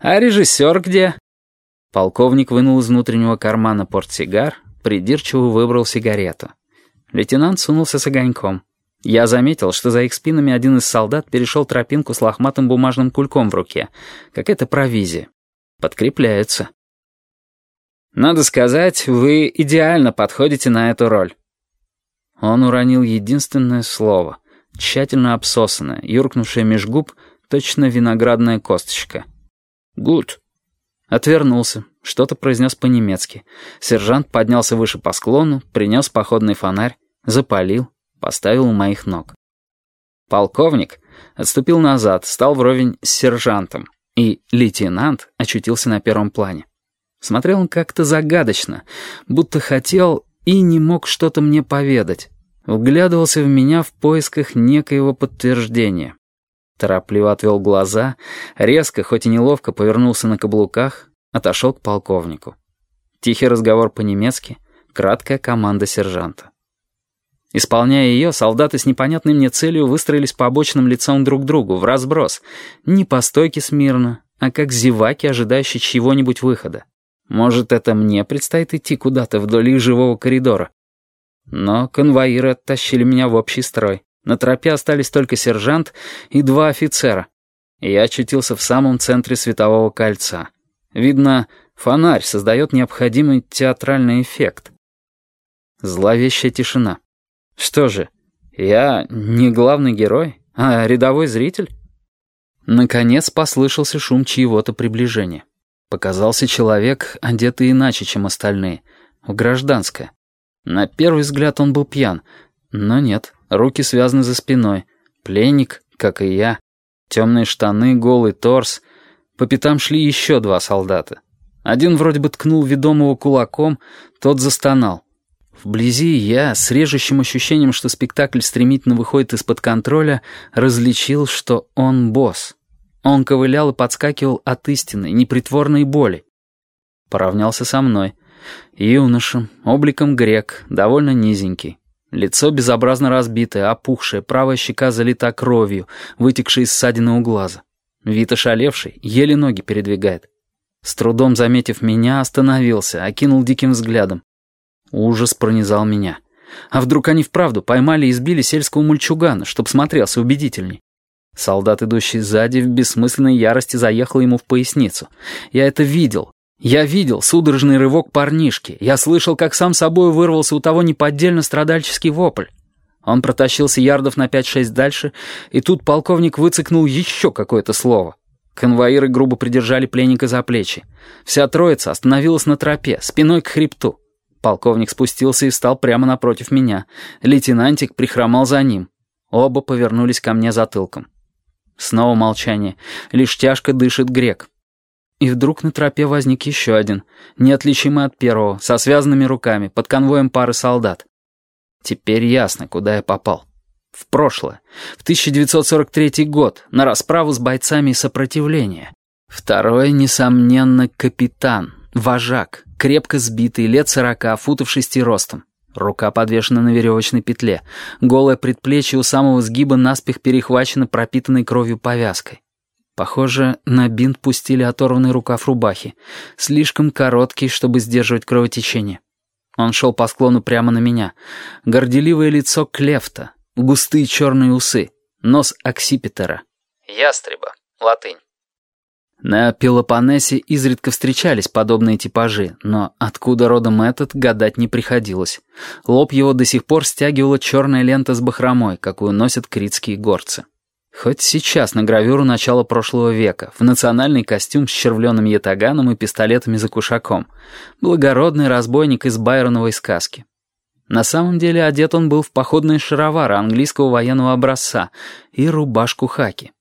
«А режиссер где?» Полковник вынул из внутреннего кармана портсигар, придирчиво выбрал сигарету. Лейтенант сунулся с огоньком. Я заметил, что за их спинами один из солдат перешел тропинку с лохматым бумажным кульком в руке. Какая-то провизия. Подкрепляются. «Надо сказать, вы идеально подходите на эту роль». Он уронил единственное слово, тщательно обсосанное, юркнувшее меж губ, точно виноградная косточка. «Гуд». Отвернулся, что-то произнес по-немецки. Сержант поднялся выше по склону, принес походный фонарь, запалил, поставил у моих ног. Полковник отступил назад, стал вровень с сержантом, и лейтенант очутился на первом плане. Смотрел он как-то загадочно, будто хотел и не мог что-то мне поведать. Вглядывался в меня в поисках некоего подтверждения. Торопливо отвел глаза, резко, хоть и неловко, повернулся на каблуках, отошел к полковнику. Тихий разговор по-немецки, краткая команда сержанта. Исполняя ее, солдаты с непонятной мне целью выстроились по обочинам лицом друг к другу, в разброс. Не по стойке смирно, а как зеваки, ожидающие чьего-нибудь выхода. Может, это мне предстоит идти куда-то вдоль их живого коридора. Но конвоиры оттащили меня в общий строй. На тропе остались только сержант и два офицера. я очутился в самом центре светового кольца. Видно, фонарь создает необходимый театральный эффект. Зловещая тишина. Что же, я не главный герой, а рядовой зритель? Наконец послышался шум чьего-то приближения. Показался человек, одетый иначе, чем остальные, в гражданское. На первый взгляд он был пьян, но нет, руки связаны за спиной. Пленник, как и я. Темные штаны, голый торс. По пятам шли еще два солдата. Один вроде бы ткнул ведомого кулаком, тот застонал. Вблизи я, с режущим ощущением, что спектакль стремительно выходит из-под контроля, различил, что он босс. Он ковылял и подскакивал от истинной, непритворной боли. Поравнялся со мной. Юношем, обликом грек, довольно низенький. Лицо безобразно разбитое, опухшее, правая щека залита кровью, вытекшей из ссадины у глаза. Вид ошалевший, еле ноги передвигает. С трудом заметив меня, остановился, окинул диким взглядом. Ужас пронизал меня. А вдруг они вправду поймали и избили сельского мальчугана, чтоб смотрелся убедительней? Солдат, идущий сзади, в бессмысленной ярости заехал ему в поясницу. Я это видел, я видел судорожный рывок парнишки. Я слышал, как сам собой вырвался у того неподдельно страдальческий вопль. Он протащился ярдов на 5-6 дальше, и тут полковник выцикнул еще какое-то слово. Конвоиры грубо придержали пленника за плечи. Вся троица остановилась на тропе, спиной к хребту. Полковник спустился и встал прямо напротив меня. Лейтенантик прихромал за ним. Оба повернулись ко мне затылком. Снова молчание. Лишь тяжко дышит грек. И вдруг на тропе возник еще один, неотличимый от первого, со связанными руками, под конвоем пары солдат. Теперь ясно, куда я попал. В прошлое, в 1943 год, на расправу с бойцами сопротивления. Второй, несомненно, капитан, вожак, крепко сбитый, лет сорока, футов шести ростом. Рука подвешена на веревочной петле, голое предплечье у самого сгиба наспех перехвачено пропитанной кровью повязкой. Похоже, на бинт пустили оторванный рукав рубахи, слишком короткий, чтобы сдерживать кровотечение. Он шел по склону прямо на меня. Горделивое лицо клефта, густые черные усы, нос оксипетера. Ястреба, латынь. На Пелопоннесе изредка встречались подобные типажи, но откуда родом этот, гадать не приходилось. Лоб его до сих пор стягивала черная лента с бахромой, какую носят критские горцы. Хоть сейчас на гравюру начала прошлого века, в национальный костюм с червленым ятаганом и пистолетами за кушаком. Благородный разбойник из Байроновой сказки. На самом деле одет он был в походные шаровары английского военного образца и рубашку хаки.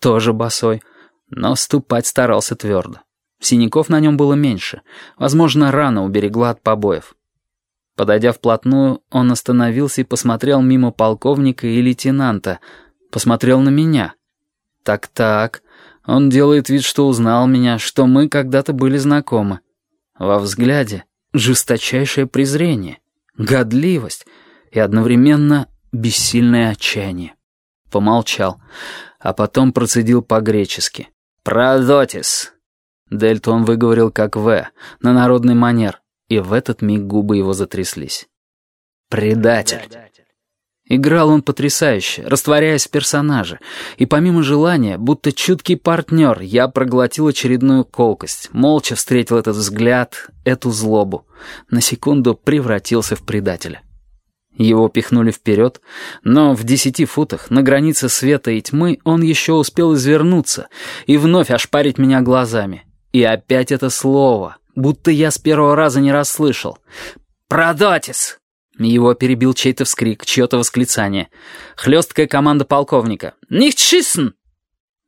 Тоже босой, но ступать старался твердо. Синяков на нем было меньше, возможно, рана уберегла от побоев. Подойдя вплотную, он остановился и посмотрел мимо полковника и лейтенанта — посмотрел на меня. Так-так, он делает вид, что узнал меня, что мы когда-то были знакомы. Во взгляде жесточайшее презрение, годливость и одновременно бессильное отчаяние. Помолчал, а потом процедил по-гречески. «Продотис! Дельту он выговорил как «В», на народный манер, и в этот миг губы его затряслись. «Предатель». Играл он потрясающе, растворяясь в персонаже, и помимо желания, будто чуткий партнер, я проглотил очередную колкость, молча встретил этот взгляд, эту злобу, на секунду превратился в предателя. Его пихнули вперед, но в десяти футах, на границе света и тьмы, он еще успел извернуться и вновь ошпарить меня глазами. И опять это слово, будто я с первого раза не расслышал. «Продатис!» Его перебил чей-то вскрик, чье-то восклицание. Хлесткая команда полковника. «Нихчисн!»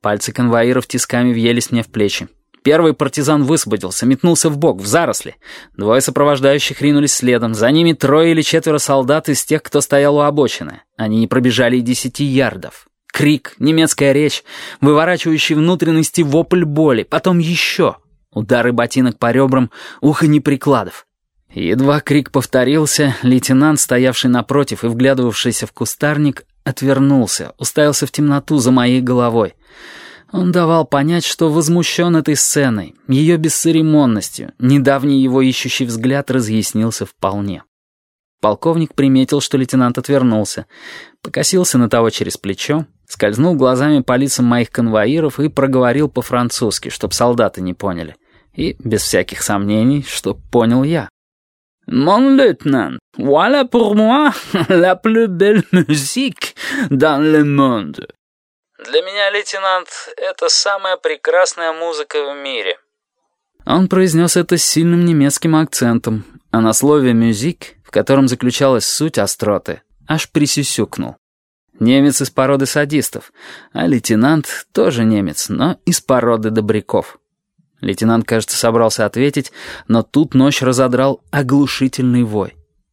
Пальцы конвоиров тисками въелись мне в плечи. Первый партизан высвободился, метнулся в бок, в заросли. Двое сопровождающих ринулись следом. За ними трое или четверо солдат из тех, кто стоял у обочины. Они не пробежали и десяти ярдов. Крик, немецкая речь, выворачивающий внутренности вопль боли. Потом еще. Удары ботинок по ребрам, уханье прикладов. Едва крик повторился, лейтенант, стоявший напротив и вглядывавшийся в кустарник, отвернулся, уставился в темноту за моей головой. Он давал понять, что возмущен этой сценой, ее бесцеремонностью, недавний его ищущий взгляд разъяснился вполне. Полковник приметил, что лейтенант отвернулся, покосился на того через плечо, скользнул глазами по лицам моих конвоиров и проговорил по-французски, чтоб солдаты не поняли. И, без всяких сомнений, что понял я. «Mon lieutenant, voilà pour moi la plus belle musique dans le monde». «Для меня, лейтенант, это самая прекрасная музыка в мире». Он произнес это с сильным немецким акцентом, а на слове «мюзик», в котором заключалась суть остроты, аж присюсюкнул. Немец из породы садистов, а лейтенант тоже немец, но из породы добряков. Лейтенант, кажется, собрался ответить, но тут ночь разодрал оглушительный вой.